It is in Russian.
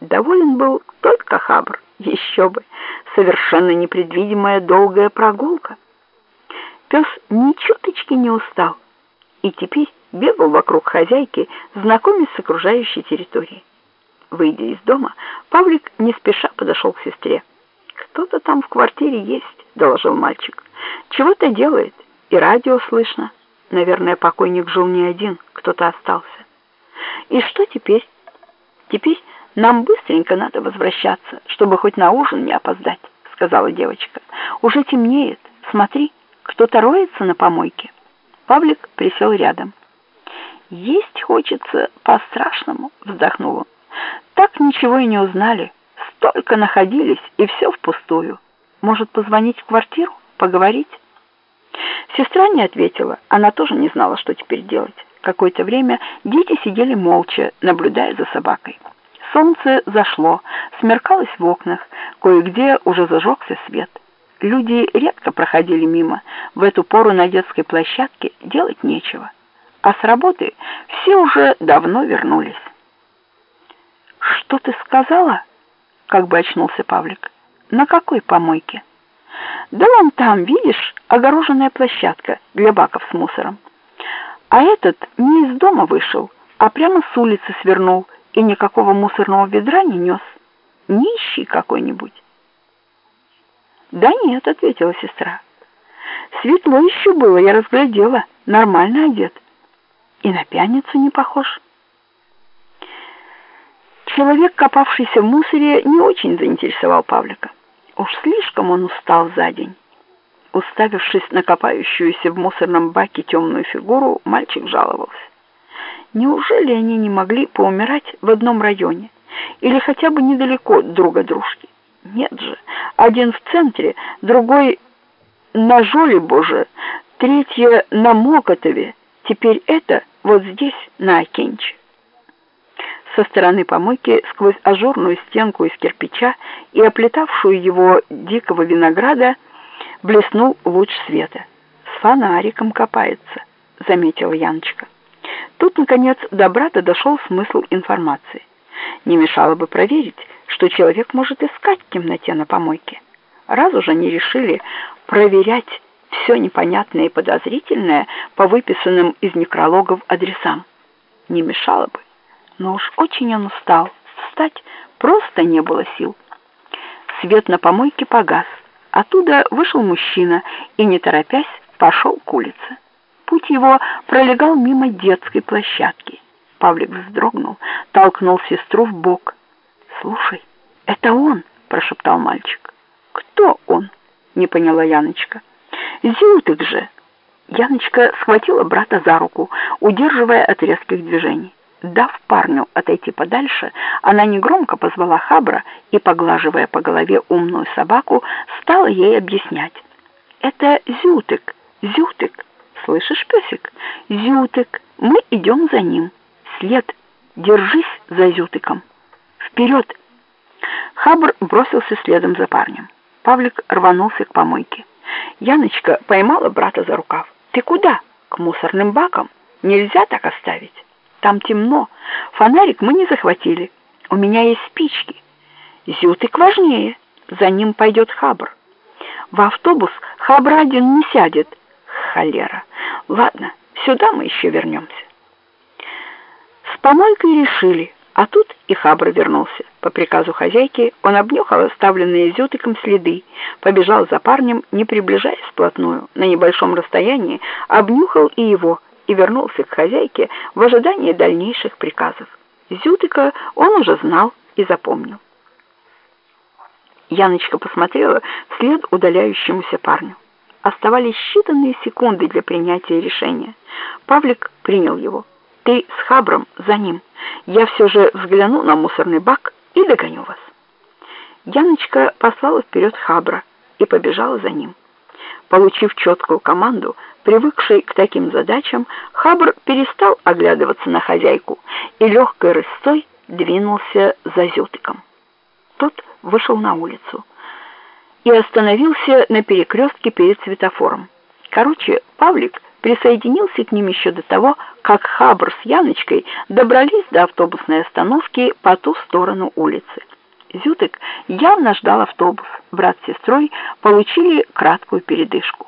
Доволен был только Хабр, еще бы, совершенно непредвидимая долгая прогулка. Пес ни чуточки не устал, и теперь бегал вокруг хозяйки, знакомясь с окружающей территорией. Выйдя из дома, Павлик не спеша подошел к сестре. «Кто-то там в квартире есть», — доложил мальчик. «Чего-то делает, и радио слышно. Наверное, покойник жил не один, кто-то остался». «И что теперь?» «Теперь нам быстренько надо возвращаться, чтобы хоть на ужин не опоздать», — сказала девочка. «Уже темнеет. Смотри, кто-то роется на помойке». Павлик присел рядом. «Есть хочется по-страшному», — вздохнул он. «Так ничего и не узнали. Столько находились, и все впустую. Может, позвонить в квартиру, поговорить?» Сестра не ответила, она тоже не знала, что теперь делать. Какое-то время дети сидели молча, наблюдая за собакой. Солнце зашло, смеркалось в окнах, кое-где уже зажегся свет. Люди редко проходили мимо, в эту пору на детской площадке делать нечего. А с работы все уже давно вернулись. «Что ты сказала?» — как бы очнулся Павлик. «На какой помойке?» «Да вон там, видишь, огороженная площадка для баков с мусором. А этот не из дома вышел, а прямо с улицы свернул и никакого мусорного ведра не нес. Нищий какой-нибудь». «Да нет», — ответила сестра. «Светло еще было, я разглядела, нормально одет. И на пьяницу не похож». Человек, копавшийся в мусоре, не очень заинтересовал Павлика. Уж слишком он устал за день. Уставившись на копающуюся в мусорном баке темную фигуру, мальчик жаловался. Неужели они не могли поумирать в одном районе или хотя бы недалеко друг от дружки? Нет же, один в центре, другой на Жоле Боже, третья на Мокотове, теперь это вот здесь, на Окенче. Со стороны помойки сквозь ажурную стенку из кирпича и оплетавшую его дикого винограда блеснул луч света. «С фонариком копается», — заметила Яночка. Тут, наконец, до брата дошел смысл информации. Не мешало бы проверить, что человек может искать в темноте на помойке. Раз уже не решили проверять все непонятное и подозрительное по выписанным из некрологов адресам. Не мешало бы, но уж очень он устал. Встать просто не было сил. Свет на помойке погас. Оттуда вышел мужчина и, не торопясь, пошел к улице. Путь его пролегал мимо детской площадки. Павлик вздрогнул, толкнул сестру в бок. «Слушай, это он!» — прошептал мальчик. «Кто он?» — не поняла Яночка. «Зютык же!» Яночка схватила брата за руку, удерживая от резких движений. Дав парню отойти подальше, она негромко позвала Хабра и, поглаживая по голове умную собаку, стала ей объяснять. «Это Зютык, Зютык, слышишь, песик? Зютык, мы идем за ним. След, держись за Зютыком. Вперед!» Хабр бросился следом за парнем. Павлик рванулся к помойке. Яночка поймала брата за рукав. «Ты куда? К мусорным бакам? Нельзя так оставить. Там темно. Фонарик мы не захватили. У меня есть спички. Зютык важнее. За ним пойдет Хабр. В автобус Хабр один не сядет. Холера. Ладно, сюда мы еще вернемся. С помойкой решили. А тут и Хабр вернулся. По приказу хозяйки он обнюхал оставленные зютыком следы, побежал за парнем, не приближаясь вплотную, на небольшом расстоянии, обнюхал и его, и вернулся к хозяйке в ожидании дальнейших приказов. Зютыка он уже знал и запомнил. Яночка посмотрела вслед удаляющемуся парню. Оставались считанные секунды для принятия решения. Павлик принял его. «Ты с Хабром за ним» я все же взгляну на мусорный бак и догоню вас. Яночка послала вперед Хабра и побежала за ним. Получив четкую команду, привыкший к таким задачам, Хабр перестал оглядываться на хозяйку и легкой рысцой двинулся за Зютыком. Тот вышел на улицу и остановился на перекрестке перед светофором. Короче, Павлик присоединился к ним еще до того, как Хабр с Яночкой добрались до автобусной остановки по ту сторону улицы. Зютык явно ждал автобус. Брат с сестрой получили краткую передышку.